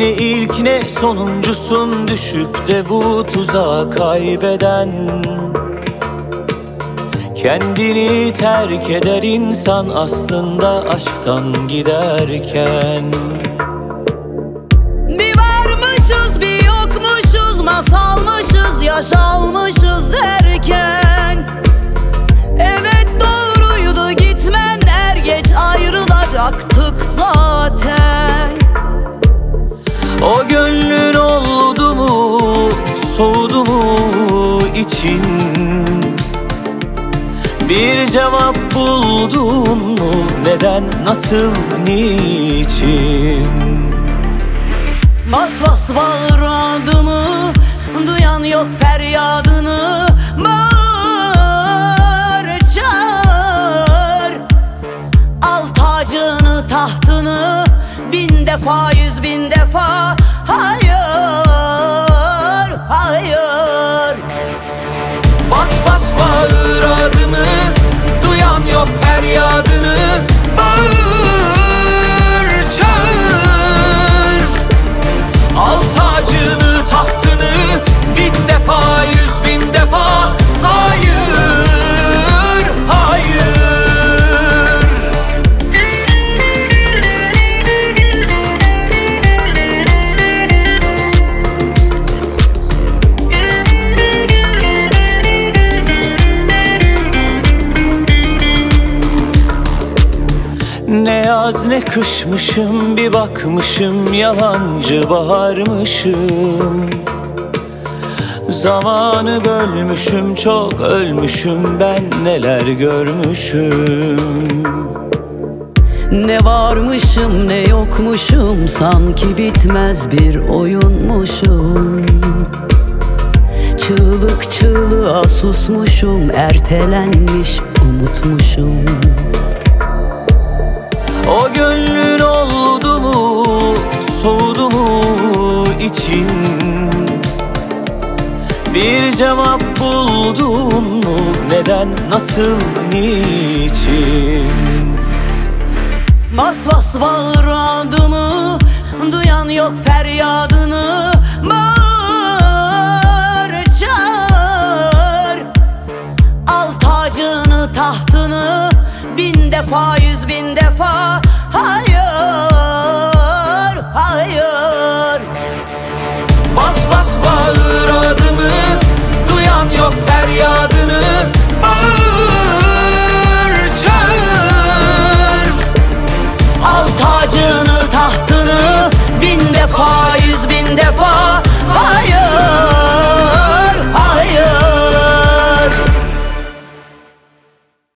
Ne ilk ne? Sonuncusun. Düşüp de bu tuzağa kaybeden. Kendini terk eder insan aslında aşktan giderken. Bir varmışız bir yokmuşuz masalmışız yaşalmışız. derken soğudu mu için? Bir cevap buldun mu? Neden nasıl niçin? Bas bas bağır adımı Duyan yok feryadını. Bağır çağır. Al tacını tahtını Bin defa yüz bin defa. Hayır Ne yaz ne kışmışım bir bakmışım yalancı baharmışım. Zamanı bölmüşüm çok ölmüşüm ben neler görmüşüm. Ne varmışım ne yokmuşum Sanki bitmez bir oyunmuşum. Çığlık çığlığa susmuşum Ertelenmiş umutmuşum O gönlün oldu mu soğudu mu için? Bir cevap buldun mu neden nasıl niçin? Bas bas bağır adımı Duyan yok feryadını. Bağır çağır. Al tacını tahtını Bin defa yüz bin defa 哈哈